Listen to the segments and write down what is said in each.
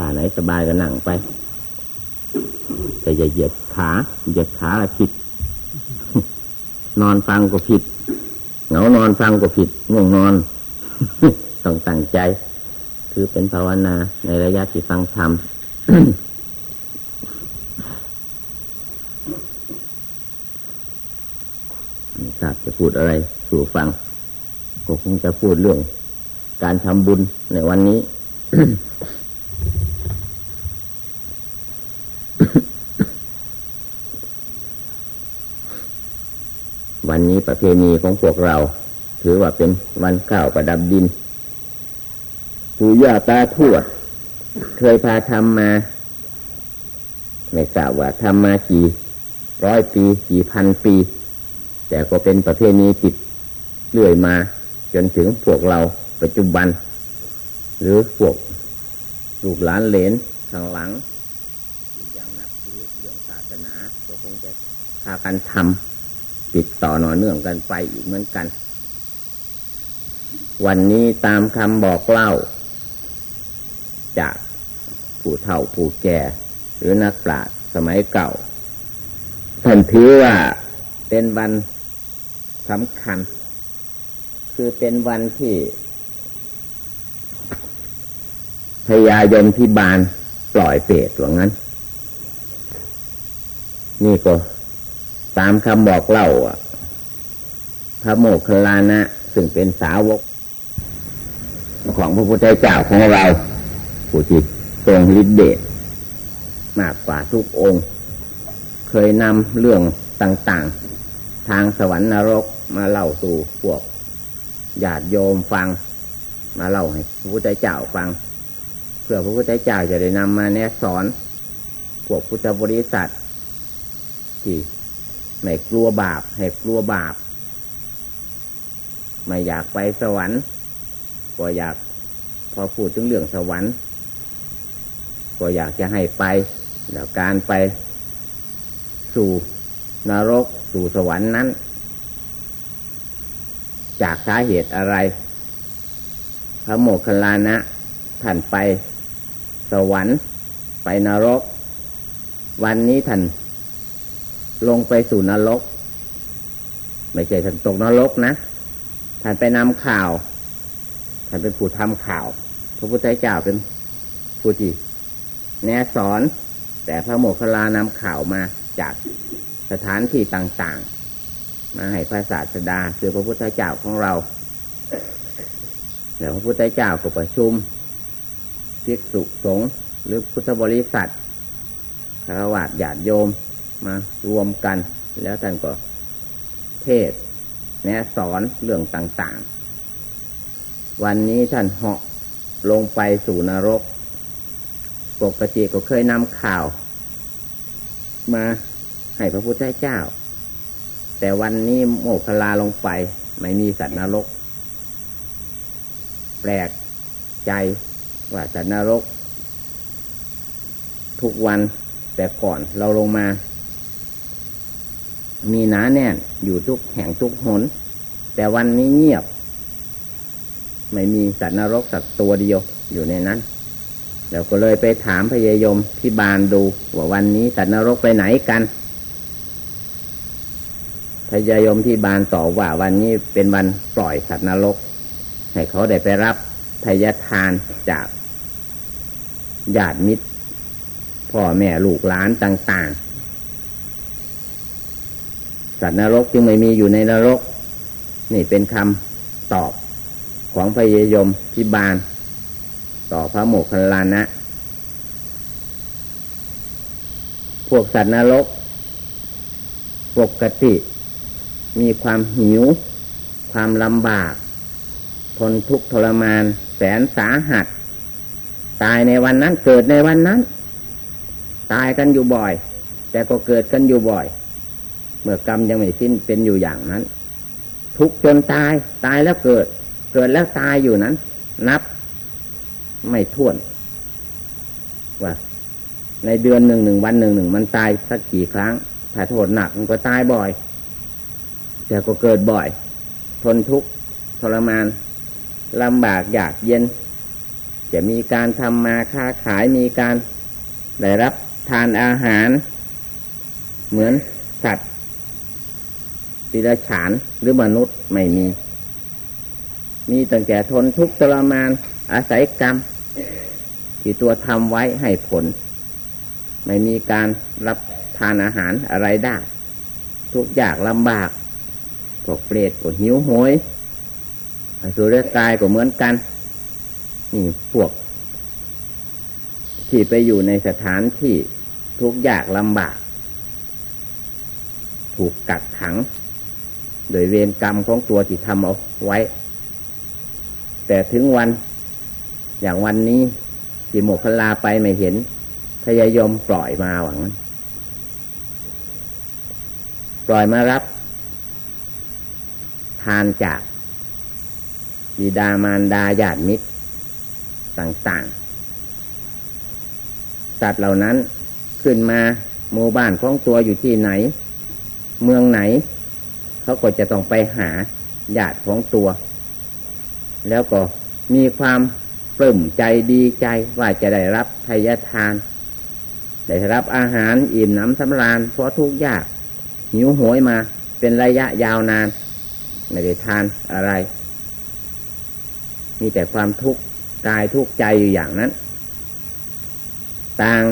ท่าไหนสบายก็นั่งไป แต่อย่าเหยียดขาเหยียดขาละผิด นอนฟังก็ผิดเหงานอนฟังก็ผิดง่วงนอนต้องตั้งใจ คือเป็นภาวนาในระยะที่ฟังธรรมทราบจะพูดอะไรสู่ฟังก็คงจะพูดเรื่อง การทำบุญในวันนี้ วันนี้ ประเพณีของพวกเรา ถือว่าเป็นวันข้าวประดับดินปู่ย่าตาทวด เคยพาทำมา ไม่ทราบว่าทำมากี่ร้อยปีกี่พันปี แต่ก็เป็นประเพณีติดเรื่อยมา จนถึงพวกเราปัจจุบัน หรือพวกลูกหลานเหลนข้างหลังยังนับถือเรื่องศาสนาก็คงจะพากันทำ ติดต่อหน่อเนื่องกันไปอีกเหมือนกัน วันนี้ตามคำบอกเล่า จากผู้เฒ่าผู้แก่ หรือนักปราชญ์สมัยเก่าท่านถือว่าเป็นวันสำคัญ คือเป็นวันที่พยายมพิบาลปล่อยเปรตว่างั้น นี่ก็ ตามคำบอกเล่าพระโมคคัลลานะ ซึ่งเป็นสาวก ของพระพุทธเจ้าของเราผู้ที่ทรงฤทธิเดชมากกว่าทุกองค์ เคยนำเรื่องต่าง ๆ ทางสวรรค์นรกมาเล่าสู่พวกญาติโยมฟัง มาเล่าให้พระพุทธเจ้าฟัง เพื่อพระพุทธเจ้าจะได้นำมาแนะสอนพวกพุทธบริษัทที่ ไม่กลัวบาปให้กลัวบาป ไม่อยากไปสวรรค์ก็อยากพอพูดถึงเรื่องสวรรค์ ก็อยากจะให้ไป แล้วการไปสู่นรกสู่สวรรค์นั้น จากสาเหตุอะไร พระโมคคัลลานะท่านไปสวรรค์ไปนรก วันนี้ท่าน ลงไปสู่นรก ไม่ใช่ท่านตกนรกนะท่านไปนำข่าว ท่านเป็นผู้ทำข่าว พระพุทธเจ้าเป็นผู้ที่แนะสอน แต่พระโมคคัลลานำข่าวมาจากสถานที่ต่างๆ มาให้พระศาสดาคือพระพุทธเจ้าของเราเดี๋ยวพระพุทธเจ้าก็ประชุมภิกษุสงฆ์หรือพุทธบริษัทคารวะญาติโยม มารวมกัน แล้วท่านก็เทศแนะสอนเรื่องต่าง ๆ วันนี้ท่านเหาะลงไปสู่นรก ปกติก็เคยนำข่าว มาให้พระพุทธเจ้า แต่วันนี้โมกขลาลงไป ไม่มีสัตว์นรก แปลกใจว่าสัตว์นรก ทุกวันแต่ก่อนเราลงมา มีหนาแน่น อยู่ทุกแห่งทุกหน แต่วันนี้เงียบ ไม่มีสัตว์นรกสักตัวเดียวอยู่ในนั้นเราก็เลยไปถามพยายมพิบาลดู ว่าวันนี้สัตว์นรกไปไหนกัน พยายมพิบาลตอบว่าวันนี้เป็นวันปล่อยสัตว์นรก ให้เขาได้ไปรับทายทานจากญาติมิตรพ่อแม่ลูกหลานต่าง ๆ สัตว์นรกจึงไม่มีอยู่ในนรก นี่เป็นคำตอบของพยยมพิบาล ต่อพระโมคคัลลานะ พวกสัตว์นรก ปกติ มีความหิว ความลำบาก ทนทุกข์ทรมาน แสนสาหัส ตายในวันนั้นเกิดในวันนั้น ตายกันอยู่บ่อย แต่ก็เกิดกันอยู่บ่อย เมื่อกรรมยังไม่สิ้นเป็นอยู่อย่างนั้น ทุกจนตายตายแล้วเกิด เกิดแล้วตายอยู่นั้น นับ ไม่ท้วน ว่า ในเดือนหนึ่งหนึ่งวันหนึ่งหนึ่งมันตายสักกี่ครั้งถ้าโทษหนักมันก็ตายบ่อยแต่ก็เกิดบ่อย ทนทุกข์ทรมานลำบากอยากเย็น จะมีการทำมาค้าขายมีการได้รับทานอาหาร เหมือนสัตว์ ติรฉานหรือมนุษย์ไม่มี มีตั้งแต่ทนทุกข์ทรมานอาศัยกรรม ที่ตัวทำไว้ให้ผล ไม่มีการรับทานอาหารอะไรได้ ทุกอย่างลำบากพวกเปรตก็หิวโหยสุรกายก็เหมือนกันนี่พวก ที่ไปอยู่ในสถานที่ทุกยากลำบาก ถูกกักขัง โดยเวรกรรมของตัวที่ทำเอาไว้ แต่ถึงวัน อย่างวันนี้จิโมคลาไปไม่เห็น พยายมปล่อยมาหวัง ปล่อยมารับ ทานจากบิดามารดาญาติมิตร ต่างๆ สัตว์เหล่านั้นขึ้นมาหมู่บ้านของตัวอยู่ที่ไหน เมืองไหน เขาก็จะต้องไปหาญาติของตัว แล้วก็มีความปลื้มใจดีใจว่าจะได้รับทายทาน ได้รับอาหารอิ่มน้ำสำราญเพราะทุกยาก หิวโหยมาเป็นระยะยาวนาน ไม่ได้ทานอะไร มีแต่ความทุกข์กายทุกข์ใจอยู่อย่างนั้น ต่าง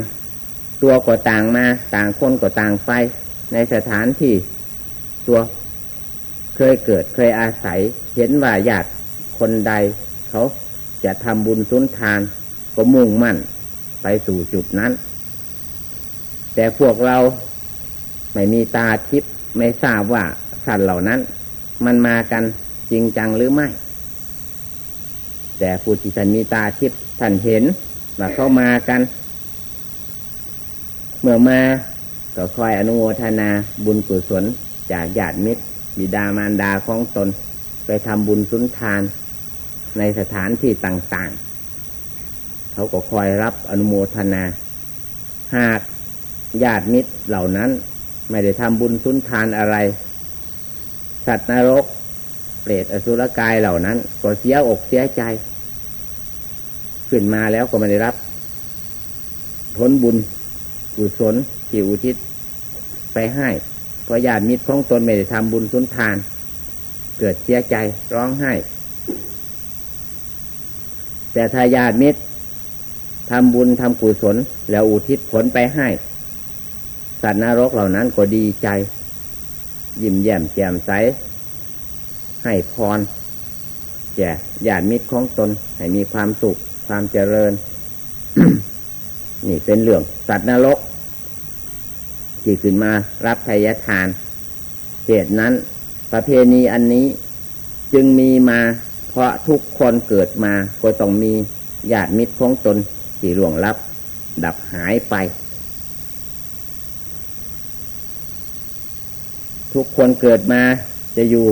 ตัวก็ต่างมา ต่างคนก็ต่างไป ในสถานที่ตัว เคยเกิดเคยอาศัย เห็นว่าญาติคนใด เขาจะทำบุญสุนทาน ก็มุ่งมั่นไปสู่จุดนั้น แต่พวกเราไม่มีตาทิพย์ไม่ทราบว่าสัตว์เหล่านั้น มันมากันจริงจังหรือไม่ แต่ผู้ที่ท่านมีตาทิพย์ท่านเห็นว่าเขามากัน เมื่อมาก็คอยอนุโมทนาบุญกุศลจากญาติมิตร บิดามารดาของตน ไปทำบุญสุนทาน ในสถานที่ต่างๆ เขาก็คอยรับอนุโมทนา หากญาติมิตรเหล่านั้นไม่ได้ทำบุญสุนทานอะไร สัตว์นรก เปรตอสุรกายเหล่านั้น ก็เสียอกเสียใจ ขึ้นมาแล้วก็ไม่ได้รับผลบุญกุศลที่อุทิศไปให้ พราะญาติมิตรของตนไม่ได้ทำบุญสุนทาน เกิดเสียใจร้องไห้ แต่ถ้าญาติมิตรทำบุญทำกุศล แล้วอุทิศผลไปให้ สัตว์นรกเหล่านั้นก็ดีใจ ยิ้มแย้มแจ่มใส ให้พรแก่ญาติมิตรของตน ให้มีความสุขความเจริญ นี่เป็นเรื่องสัตว์นรก ที่ขึ้นมารับทายทาน เหตุนั้น ประเพณีอันนี้จึงมีมา เพราะทุกคนเกิดมาก็ต้องมีญาติมิตรของตนที่ล่วงลับ ดับหายไป ทุกคนเกิดมาจะอยู่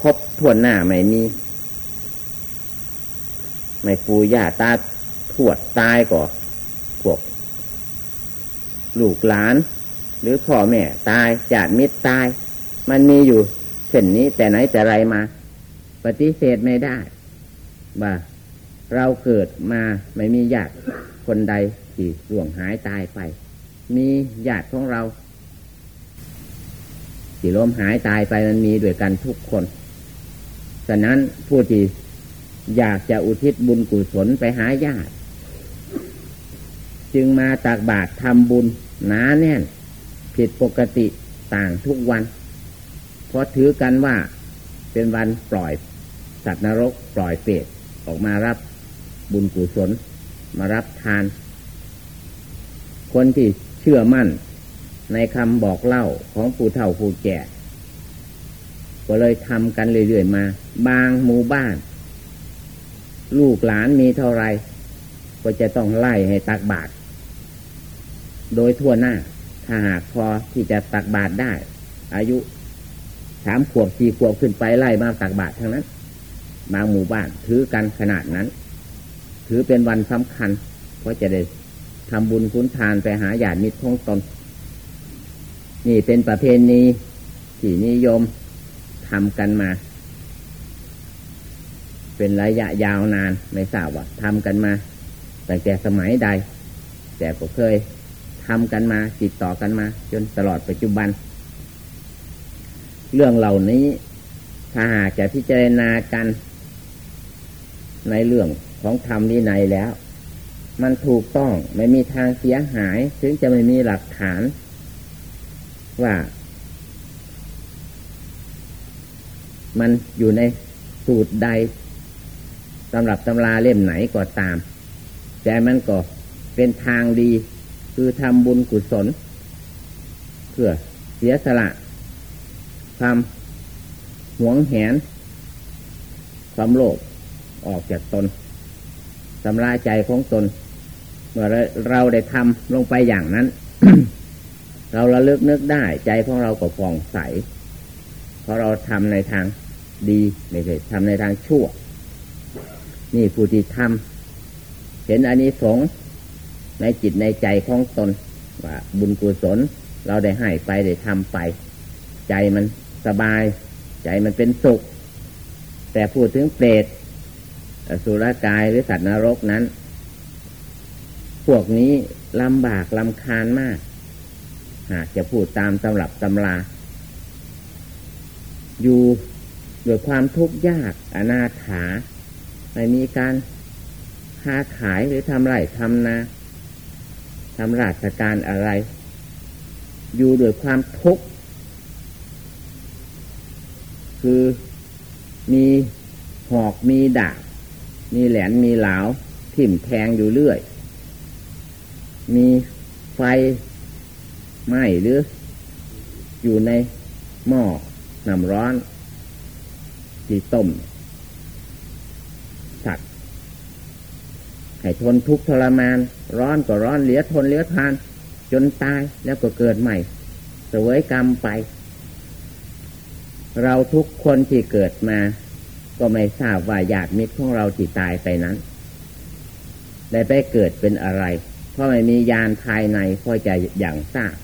ครบทวนหน้าไม่มี ไม่ปูย่าตาทวดตายก่อพวกลูกหลาน หรือพ่อแม่ตายญาติมิตรตาย มันมีอยู่เช่นนี้แต่ไหนแต่ไรมา ปฏิเสธไม่ได้ว่าเราเกิดมาไม่มีญาติคนใดที่ล่วงหายตายไป มีญาติของเราที่ล้มหายตายไปมันมีด้วยกันทุกคน ฉะนั้นผู้ที่อยากจะอุทิศบุญกุศลไปหาญาติ จึงมาตักบาตรทำบุญหนาแน่น ผิดปกติต่างทุกวัน เพราะถือกันว่าเป็นวันปล่อย สัตว์นรกปล่อยเปรตออกมารับบุญกุศลมารับทาน คนที่เชื่อมั่นในคำบอกเล่าของผู้เฒ่าผู้แก่ ก็เลยทำกันเรื่อยๆมา บางหมู่บ้าน ลูกหลานมีเท่าไร ก็จะต้องไล่ให้ตักบาตรโดยทั่วหน้า ถ้าหากพอที่จะตักบาตรได้ อายุสามขวบสี่ขวบขึ้นไปไล่มาตักบาตรทั้งนั้น บางหมู่บ้านถือกันขนาดนั้น ถือเป็นวันสำคัญ เพราะจะได้ทำบุญคุณทานไปหาญาติมิตรของตน นี่เป็นประเพณีที่นิยมทำกันมา เป็นระยะยาวนานไม่ทราบว่าทำกันมาตั้งแต่สมัยใด แต่ก็เคย ทำกันมาติดต่อกันมา จนตลอดปัจจุบัน เรื่องเหล่านี้ถ้าหากจะพิจารณากัน ในเรื่องของธรรมวินัยแล้ว มันถูกต้องไม่มีทางเสียหาย ถึงจะไม่มีหลักฐาน ว่า มันอยู่ในสูตรใดสำหรับตำราเล่มไหนก็ตาม แต่มันก็เป็นทางดี คือทำบุญกุศล เพื่อเสียสละความหวงแหน ความโลภออกจากตนสำลาใจของตน เมื่อเราได้ทำลงไปอย่างนั้น เราระลึกนึกได้ใจของเราก็ฟองใส เพราะเราทำในทางดีไม่ใช่ทำในทางชั่ว นี่ผู้ที่ทำเห็นอันนี้สง ในจิตในใจของตนว่าบุญกุศลเราได้ให้ไปได้ทำไป ใจมันสบาย ใจมันเป็นสุข แต่พูดถึงเปรตสุรกายหรือสัตว์นรกนั้น พวกนี้ลำบากลำคาญมาก หากจะพูดตามตำรับตำราอยู่ด้วยความทุกข์ยากอนาถาไม่มีการค้าขายหรือทำไรทำนา ทำราชการอะไร อยู่ด้วยความทุกข์คือมีหอกมีดาบมีแหลนมีเหลาทิ่มแทงอยู่เรื่อย มีไฟไหม้หรือ อยู่ในหม้อน้ำร้อนที่ต้มสัตว์ ให้ทนทุกข์ทรมาน ร้อนก็ร้อนเหลือทนเหลือทาน จนตายแล้วก็เกิดใหม่เสวยกรรมไป เราทุกคนที่เกิดมา ก็ไม่ทราบว่าญาติมิตรของเราที่ตายไปนั้น ได้ไปเกิดเป็นอะไร เพราะไม่มียานภายในพอจะอย่างทราบ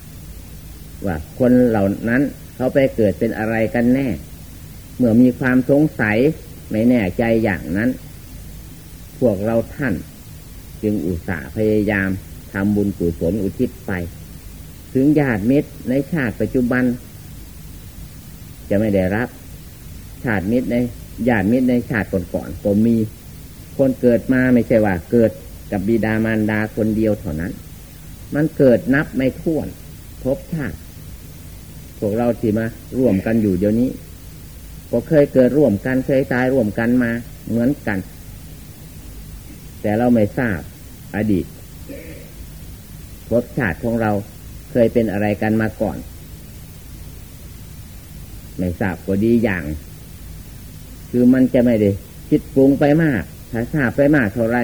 ว่าคนเหล่านั้นเขาไปเกิดเป็นอะไรกันแน่ เมื่อมีความสงสัยไม่แน่ใจอย่างนั้น พวกเราท่าน จึงอุตส่าห์พยายามทำบุญกุศลอุทิศไป ถึงญาติมิตรในชาติปัจจุบัน จะไม่ได้รับ ชาติมิตรในญาติมิตรในชาติก่อนๆก็มี คนเกิดมาไม่ใช่ว่า เกิดกับบิดามารดาคนเดียวเท่านั้น มันเกิดนับไม่ถ้วนพบชาติพวกเราที่มาร่วมกันอยู่เดี๋ยวนี้ก็เคยเกิดร่วมกันเคยตายร่วมกันมาเหมือนกัน แต่เราไม่ทราบ อดีตพชาติของเราเคยเป็นอะไรกันมาก่อน ไม่ทราบก็ดีอย่าง คือมันจะไม่ได้คิดปรุงไปมาก ถ้าทราบไปมากเท่าไร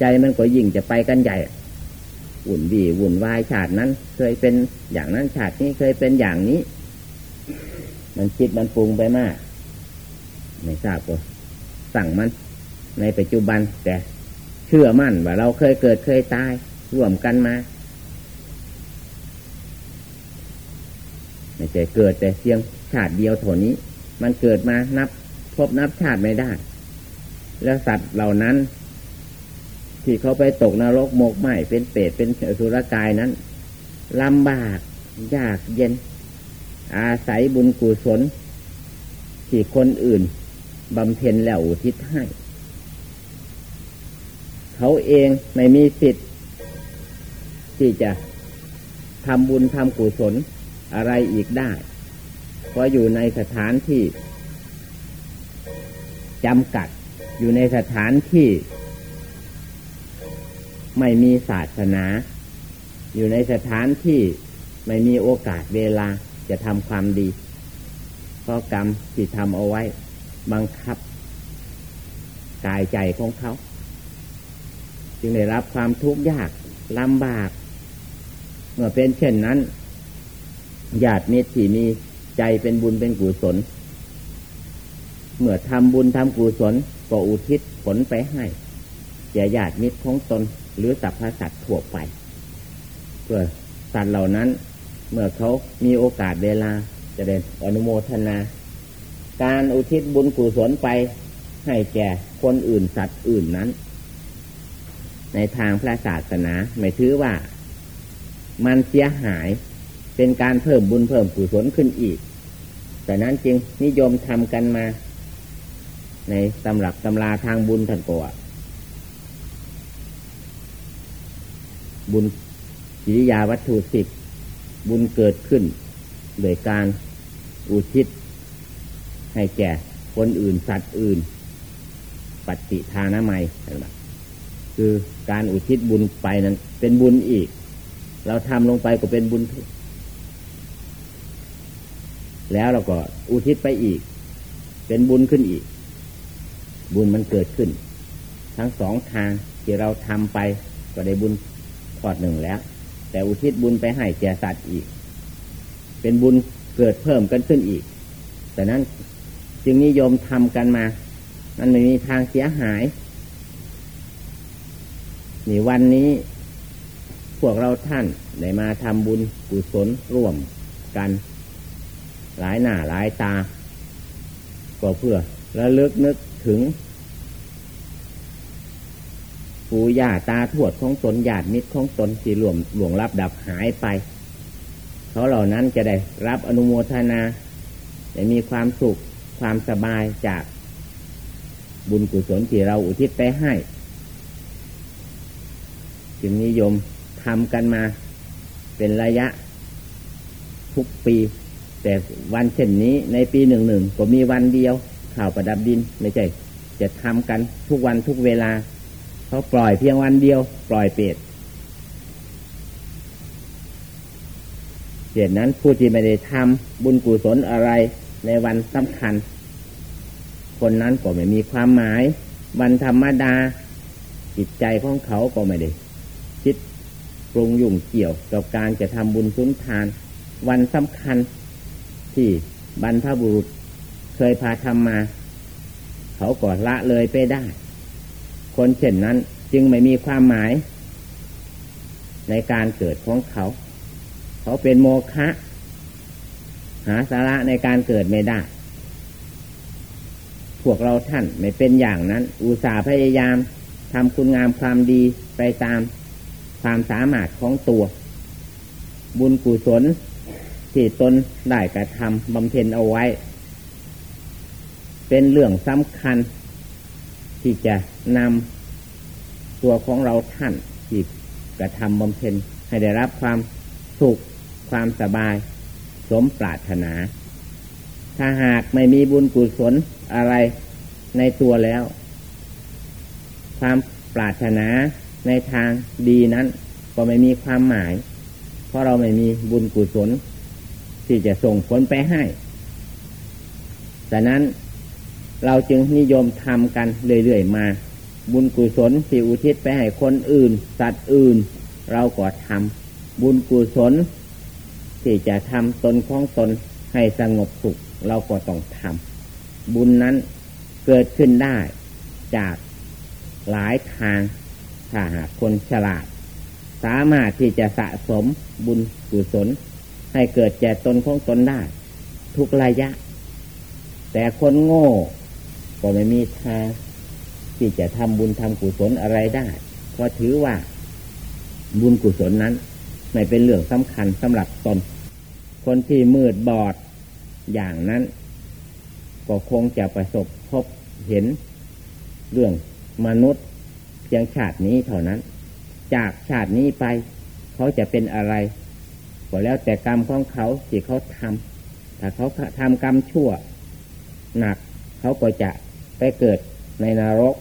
ใจมันก็ยิ่งจะไปกันใหญ่วุ่นดีวุ่นวายชาตินั้น เคยเป็นอย่างนั้นชาตินี้เคยเป็นอย่างนี้ มันคิดมันปรุงไปมาก ไม่ทราบก็สั่งมันในปัจจุบันแต่ เชื่อมั่นว่าเราเคยเกิดเคยตายร่วมกันมาไม่ใช่เกิดแต่เพียงชาติเดียวเท่านี้ มันเกิดมานับพบนับชาติไม่ได้ แล้วสัตว์เหล่านั้น ที่เขาไปตกนรกโมกไหมเป็นเปรตเป็นสุรกายนั้นลำบากยากเย็น อาศัยบุญกุศลที่คนอื่นบำเพ็ญแล้วอุทิศให้ เขาเองไม่มีสิทธิ์ที่จะทำบุญทำกุศลอะไรอีกได้พราะอยู่ในสถานที่จำกัดอยู่ในสถานที่ ไม่มีศาสนา อยู่ในสถานที่ไม่มีโอกาสเวลาจะทำความดี เพราะกรรมที่ทำเอาไว้ บังคับ กายใจของเขา จึงได้รับความทุกข์ยากลำบาก เมื่อเป็นเช่นนั้นญาติมิตรที่มีใจเป็นบุญเป็นกุศล เมื่อทำบุญทำกุศลก็อุทิศผลไปให้แก่ญาติมิตรของตนหรือสัพพสัตว์ทั่วไปเพื่อสัตว์เหล่านั้น เมื่อเขามีโอกาสเวลาจะได้อนุโมทนา การอุทิศบุญกุศลไปให้แก่คนอื่นสัตว์อื่นนั้น ในทางพระศาสนา ไม่ถือว่า มันเสียหายเป็นการเพิ่มบุญเพิ่มกุศลขึ้นอีก แต่นั้นจึงนิยมทำกันมา ในตำรับตำราทางบุญทันก่าบุญกิริยาวัตถุสิบบุญเกิดขึ้น โดยการอุทิศ ให้แก่คนอื่นสัตว์อื่น ปฏิทานะไม่ คือการอุทิศบุญไปนั้น เป็นบุญอีก เราทำลงไปก็เป็นบุญ แล้วเราก็อุทิศไปอีก เป็นบุญขึ้นอีก บุญมันเกิดขึ้น ทั้งสองทางที่เราทำไปก็ได้บุญทอดหนึ่งแล้ว แต่อุทิศบุญไปให้แก่สัตว์อีก เป็นบุญเกิดเพิ่มกันขึ้นอีก แต่นั้นจึงนิยมทำกันมา มันไม่มีทางเสียหาย นี่วันนี้ พวกเราท่านได้มาทำบุญกุศลร่วมกัน หลายหน้าหลายตา ก็เพื่อระลึกนึกถึงปู่ย่าตาทวดของตนญาติมิตรของตนที่หลวงหลวงรับดับหายไป เขาเหล่านั้นจะได้รับอนุโมทนาจะมีความสุขความสบายจากบุญกุศลที่เราอุทิศไปให้ จึงนิยมทำกันมาเป็นระยะทุกปี แต่วันเช่นนี้ในปีหนึ่งหนึ่งก็มีวันเดียว ข่าวประดับดินไม่ใช่จะทำกันทุกวันทุกเวลาเขาปล่อยเพียงวันเดียว ปล่อยเปรตเหตุนั้นผู้ที่ไม่ได้ทำบุญกุศลอะไรในวันสำคัญ คนนั้นก็ไม่มีความหมาย วันธรรมดาจิตใจของเขาก็ไม่ได้ ปรุงยุ่งเกี่ยวกับการจะทำบุญสุนทาน วันสำคัญที่บรรพบุรุษเคยพาทำมา เขาก็ละเลยไปได้ คนเช่นนั้นจึงไม่มีความหมาย ในการเกิดของเขา เขาเป็นโมฆะหาสาระในการเกิดไม่ได้ พวกเราท่านไม่เป็นอย่างนั้น อุตส่าห์พยายามทำคุณงามความดีไปตาม ความสามารถของตัว บุญกุศลที่ตนได้กระทำบำเพ็ญเอาไว้ เป็นเรื่องสำคัญ ที่จะนำตัวของเราท่านที่กระทำบำเพ็ญให้ได้รับความสุขความสบาย สมปรารถนา ถ้าหากไม่มีบุญกุศลอะไรในตัวแล้ว ความปรารถนา ในทางดีนั้น ก็ไม่มีความหมาย เพราะเราไม่มีบุญกุศล ที่จะส่งผลไปให้แต่นั้นเราจึงนิยมทำกันเรื่อยๆมา บุญกุศลที่อุทิศไปให้คนอื่น สัตว์อื่น เราก็ทำบุญกุศล ที่จะทำตนของตนให้สงบสุข เราก็ต้องทำบุญนั้นเกิดขึ้นได้จากหลายทาง ถ้าหากคนฉลาด สามารถที่จะสะสมบุญกุศล ให้เกิดแก่ตนของตนได้ ทุกระยะ แต่คนโง่ ก็ไม่มีทางที่จะทำบุญทำกุศลอะไรได้เพราะถือว่าบุญกุศลนั้น ไม่เป็นเรื่องสำคัญสำหรับตน คนที่มืดบอดอย่างนั้น ก็คงจะประสบพบเห็นเรื่องมนุษย์ เพียงชาตินี้เท่านั้น จากชาตินี้ไป เขาจะเป็นอะไรก็แล้วแต่กรรมของเขาที่เขาทำถ้าเขาทำกรรมชั่ว หนักเขาก็จะไปเกิดในนรก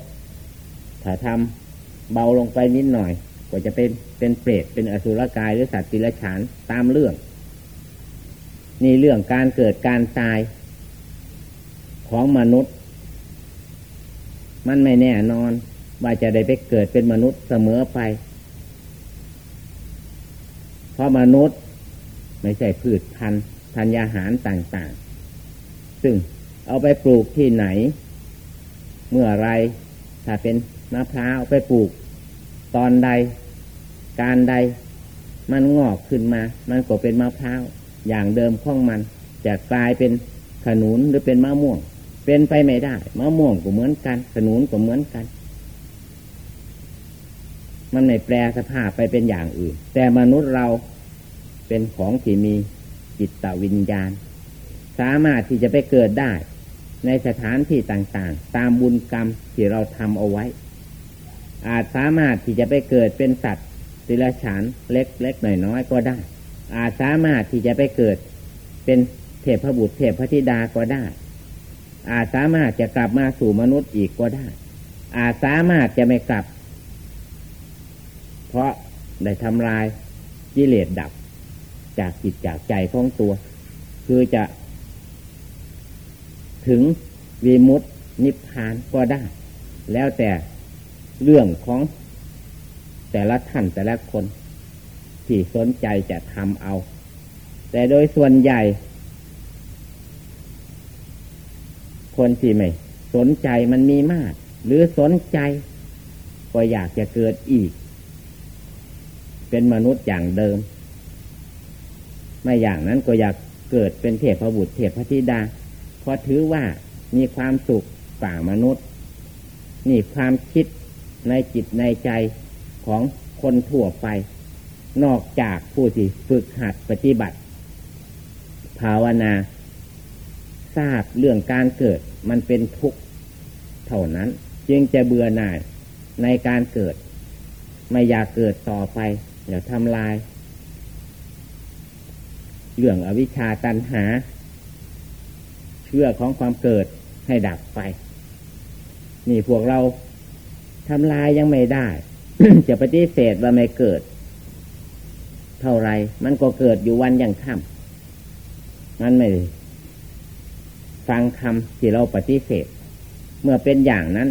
ถ้าทำเบาลงไปนิดหน่อย ก็จะเป็นเป็นเปรตเป็นอสุรกายหรือสัตว์ติรฉานตามเรื่อง นี่เรื่องการเกิดการตายของมนุษย์ มันไม่แน่นอน ว่าจะได้ไปเกิดเป็นมนุษย์เสมอไป เพราะมนุษย์ไม่ใช่พืชพันธุ์ธัญญาหารต่าง ๆ ซึ่งเอาไปปลูกที่ไหน เมื่อไรถ้าเป็นมะพร้าวไปปลูก ตอนใด การใด มันงอกขึ้นมา มันก็เป็นมะพร้าวอย่างเดิมของมัน จะกลายเป็นขนุนหรือเป็นมะม่วง เป็นไปไม่ได้ มะม่วงก็เหมือนกัน ขนุนก็เหมือนกัน มันไม่แปลสภาพไปเป็นอย่างอื่น แต่มนุษย์เราเป็นของที่มีจิตวิญญาณ สามารถที่จะไปเกิดได้ ในสถานที่ต่างๆ ตามบุญกรรมที่เราทำเอาไว้ อาจสามารถที่จะไปเกิดเป็นสัตว์สิลฉานเล็กเล็กหน่อยน้อยก็ได้ อาจสามารถที่จะไปเกิดเป็นเทพบุตรเทพธิดาก็ได้ อาจสามารถจะกลับมาสู่มนุษย์อีกก็ได้ อาจสามารถจะไม่กลับ เพราะได้ทำลายกิเลสดับจากจิตจากใจของตัว คือจะ ถึงวีมุตนิพพานก็ได้ แล้วแต่เรื่องของแต่ละท่านแต่ละคน ที่สนใจจะทำเอา แต่โดยส่วนใหญ่ คนที่ไม่สนใจมันมีมาก หรือสนใจ ก็อยากจะเกิดอีก เป็นมนุษย์อย่างเดิม ไม่อย่างนั้นก็อยากเกิดเป็นเทพบุตรเทพธิดาเพราะถือว่ามีความสุขกว่ามนุษย์ นี่ความคิดในจิตในใจของคนทั่วไป นอกจากผู้ที่ฝึกหัดปฏิบัติ ภาวนา ทราบเรื่องการเกิดมันเป็นทุกข์เท่านั้น จึงจะเบื่อหน่ายในการเกิด ไม่อยากเกิดต่อไป อย่าทำลาย เรื่องอวิชชาตันหา เชื่อของความเกิดให้ดับไป นี่พวกเราทำลายยังไม่ได้ จะปฏิเสธว่าไม่เกิด เท่าไรมันก็เกิดอยู่วันอย่างค่ำมันไม่ฟังคำที่เราปฏิเสธ เมื่อเป็นอย่างนั้น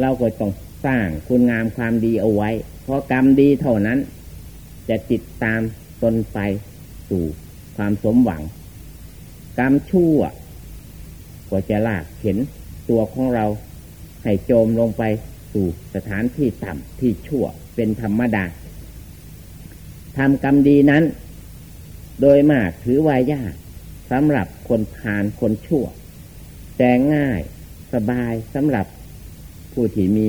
เราก็ต้อง สร้างคุณงามความดีเอาไว้ เพราะกรรมดีเท่านั้น จะติดตามตนไปสู่ความสมหวัง กรรมชั่วก็จะลากเข็นตัวของเรา ให้โจมลงไปสู่สถานที่ต่ำที่ชั่วเป็นธรรมดาทำกรรมดีนั้น โดยมากถือว่ายากสำหรับคนผ่านคนชั่ว แต่ง่ายสบายสำหรับผู้ที่มี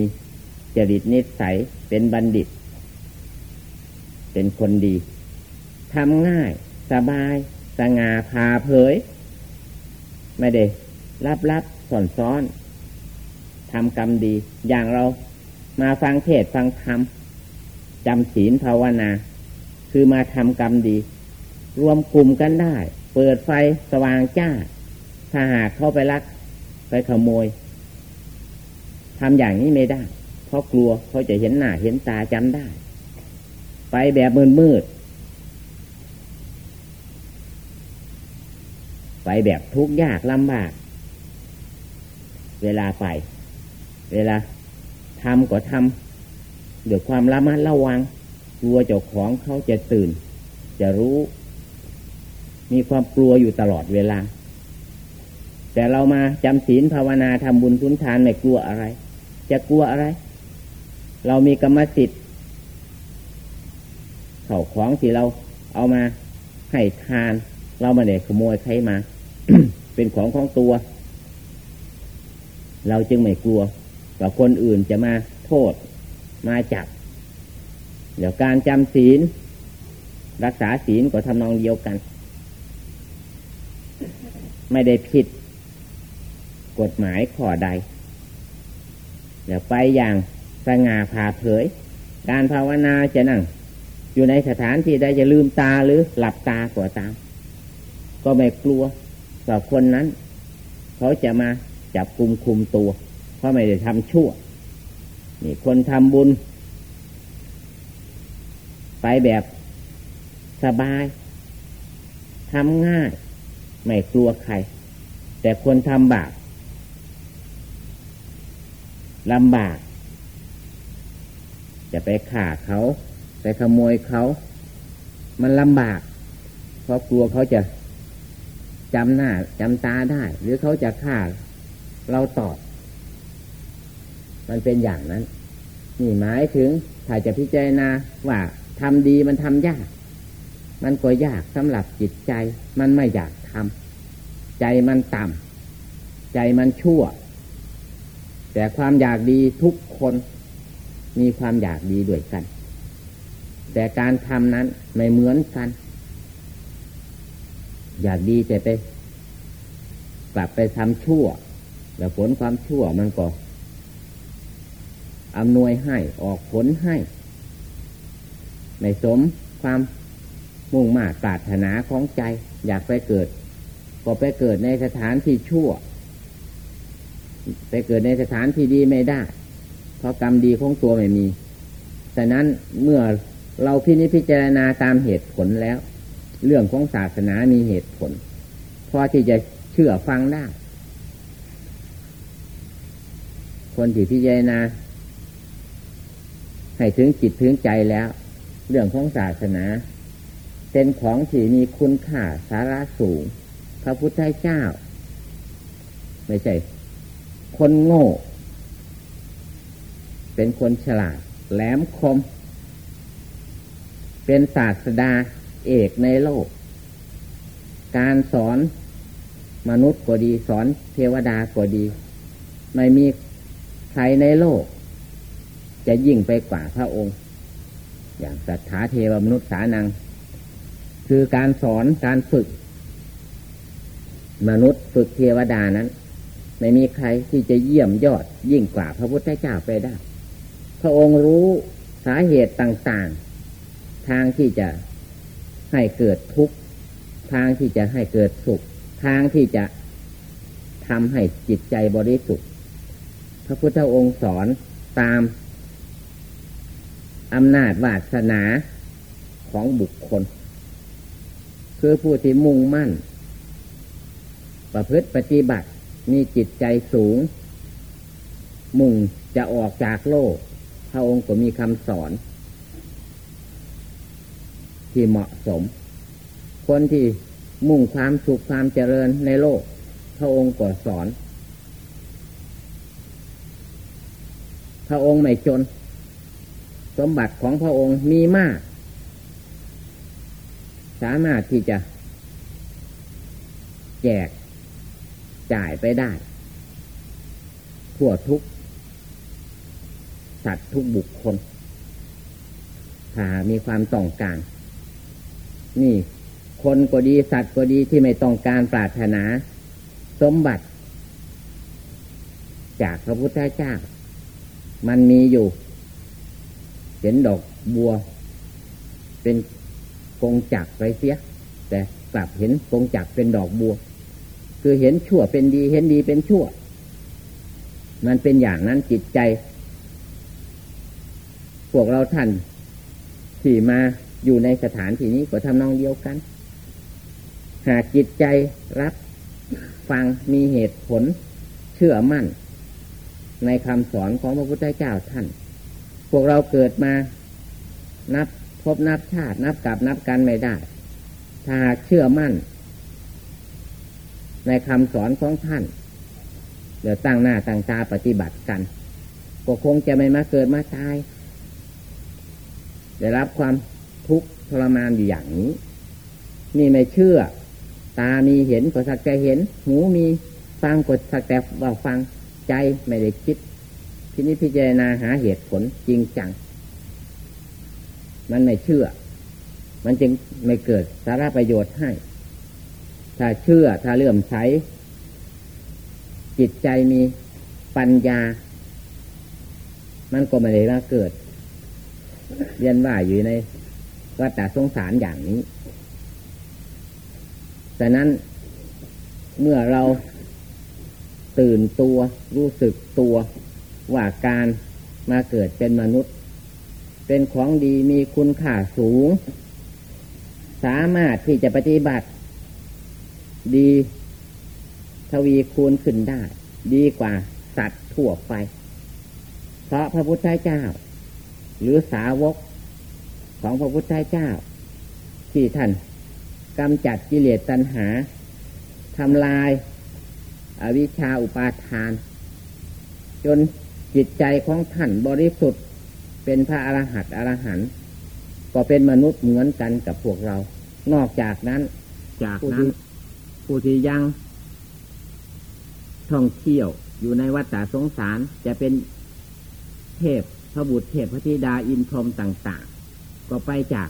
จริตนิสัยเป็นบัณฑิต เป็นคนดีทำง่าย สบาย สง่าพาเผย ไม่ได้รับรับสอนซ้อนทำกรรมดี อย่างเรามาฟังเทศฟังธรรมจำศีลภาวนา คือมาทำกรรมดี รวมกลุ่มกันได้ เปิดไฟสว่างจ้า ถ้าหากเข้าไปลัก ไปขโมยทำอย่างนี้ไม่ได้ เพราะกลัวเขาจะเห็นหน้าเห็นตาจำได้ ไปแบบมืดมืดไปแบบทุกข์ยากลำบาก เวลาไป เวลาทำก็ทำด้วยความระมัดระวัง กลัวเจ้าของเขาจะตื่น จะรู้ มีความกลัวอยู่ตลอดเวลา แต่เรามาจำศีลภาวนาทำบุญทุนทานไม่กลัวอะไร จะกลัวอะไร เรามีกรรมสิทธิ์เข่าของที่เราเอามาให้ทาน เราไม่ได้ขโมยใครมา เป็นของของตัว เราจึงไม่กลัวว่าคนอื่นจะมาโทษมาจับ เดี๋ยวการจำศีล รักษาศีลก็ทำนองเดียวกัน ไม่ได้ผิด กฎหมายข้อใด เดี๋ยวไปอย่าง สง่าผ่าเผย การภาวนาจะนั่ง อยู่ในสถานที่ใดจะลืมตาหรือหลับตาก็ตาม ก็ไม่กลัวว่าคนนั้น เขาจะมาจับกลุ่มคุมตัว เพราะไม่ได้ทำชั่ว นี่คนทำบุญ ไปแบบสบายทำง่าย ไม่กลัวใคร แต่คนทำบาปลำบาก จะไปฆ่าเขาไปขโมยเขา มันลำบาก เพราะกลัวเขาจะจำหน้าจำตาได้ หรือเขาจะฆ่าเราตอบ มันเป็นอย่างนั้น นี่หมายถึงถ้าจะพิจารณาว่าทำดีมันทำยาก มันก็ยากสำหรับจิตใจ มันไม่อยากทำใจมันต่ำใจมันชั่ว แต่ความอยากดีทุกคน มีความอยากดีด้วยกัน แต่การทำนั้นไม่เหมือนกัน อยากดีจะไป กลับไปทำชั่ว แล้วผลความชั่วมันก็อำนวยให้ออกผลให้ ไม่สมความมุ่งมา่ปรารถนาของใจ อยากไปเกิด ก็ไปเกิดในสถานที่ชั่ว ไปเกิดในสถานที่ดีไม่ได้ เพราะกรรมดีของตัวไม่มี แต่นั้นเมื่อเราพินิจพิจารณาตามเหตุผลแล้ว เรื่องของศาสนามีเหตุผล พอที่จะเชื่อฟังได้ คนที่พิจารณาให้ถึงจิตถึงใจแล้ว เรื่องของศาสนา เป็นของที่มีคุณค่าสาระสูง พระพุทธเจ้า ไม่ใช่ คนโง่ เป็นคนฉลาด แหลมคม เป็นศาสดาเอกในโลก การสอนมนุษย์ก็ดีสอนเทวดาก็ดี ไม่มีใครในโลก จะยิ่งไปกว่าพระองค์ อย่างสัทธาเทวมนุษย์สานัง คือการสอนการฝึก มนุษย์ฝึกเทวดานั้น ไม่มีใครที่จะเยี่ยมยอดยิ่งกว่าพระพุทธเจ้าไปได้ พระองค์รู้สาเหตุต่างๆ ทางที่จะให้เกิดทุกข์ ทางที่จะให้เกิดสุข ทางที่จะทำให้จิตใจบริสุทธิ์ พระพุทธองค์สอนตามอำนาจวาสนาของบุคคล คือผู้ที่มุ่งมั่น ประพฤติปฏิบัติมีจิตใจสูง มุ่งจะออกจากโลก ระองค์ก็มีคำสอน ที่เหมาะสม คนที่มุ่งความสุขความเจริญในโลก พระองค์ก็สอน พระองค์ไม่จน สมบัติของพระองค์มีมาก สามารถที่จะ แจกจ่ายไปได้ ทั่วทุก สัตว์ทุกบุคคลถ้ามีความต้องการ นี่ คนก็ดีสัตว์ก็ดีที่ไม่ต้องการปรารถนา สมบัติ จากพระพุทธเจ้า มันมีอยู่ เห็นดอกบัว เป็นกงจักไปเสีย แต่กลับเห็นกงจักเป็นดอกบัว คือเห็นชั่วเป็นดีเห็นดีเป็นชั่ว มันเป็นอย่างนั้นจิตใจ วกเราท่านที่มาอยู่ในสถานที่นี้ก็ทำนองเดียวกัน หากจิตใจรับฟังมีเหตุผลเชื่อมั่น ในคำสอนของพระพุทธเจ้าท่าน พวกเราเกิดมานับพบนับชาติ นับกับนับกันไม่ได้ ถ้าหากเชื่อมั่น ในคำสอนของท่านเดี๋ยวตั้งหน้าตั้งตาปฏิบัติกันก็คงจะไม่มาเกิดมาตาย ได้รับความทุกข์ทรมานอยู่อย่างนี้ นี่ไม่เชื่อ ตามีเห็นก็สักแต่เห็น หูมีฟังก็สักแต่ว่าฟังใจไม่ได้คิด ทีนี้พิจารณาหาเหตุผลจริงจัง มันไม่เชื่อ มันจึงไม่เกิดสาระประโยชน์ให้ ถ้าเชื่อถ้าเลื่อมใสจิตใจมีปัญญา มันก็ไม่ได้มาเกิด เรียนว่าอยู่ในวัฏสงสารอย่างนี้แต่นั้นเมื่อเราตื่นตัวรู้สึกตัวว่าการมาเกิดเป็นมนุษย์ เป็นของดีมีคุณค่าสูง สามารถที่จะปฏิบัติ ดีทวีคูณขึ้นได้ ดีกว่าสัตว์ทั่วไป เพราะพระพุทธเจ้า หรือสาวกของพระพุทธเจ้า ที่ท่านกำจัดกิเลสตัณหาทำลายอวิชชาอุปาทาน จนจิตใจของท่านบริสุทธิ์เป็นพระอรหันต์อรหันต์ก็เป็นมนุษย์เหมือนกันกับพวกเรา นอกจากนั้น จากนั้นผู้ที่ยัง ท่องเที่ยวอยู่ในวัฏสงสารจะเป็นเทพพระ บุตรเทพพระธิดาอินพรมต่าง ๆ ก็ไปจาก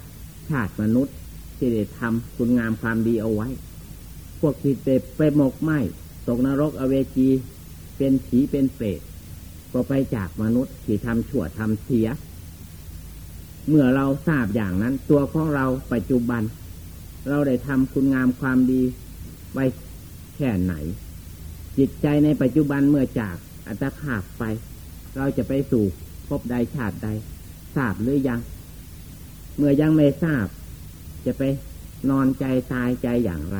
ชาติมนุษย์ที่ได้ทำคุณงามความดีเอาไว้ พวกที่เตไปหมกไหมตกนรกอเวจี เป็นผีเป็นเปรตก็ไปจากมนุษย์ที่ทำชั่วทำเสีย เมื่อเราทราบอย่างนั้น ตัวของเราปัจจุบัน เราได้ทำคุณงามความดีไว้แค่ไหน จิตใจในปัจจุบันเมื่อจากอัตภาพไป เราจะไปสู่ พบใดชาติใด ทราบหรือยัง เมื่อยังไม่ทราบ จะไปนอนใจตายใจอย่างไร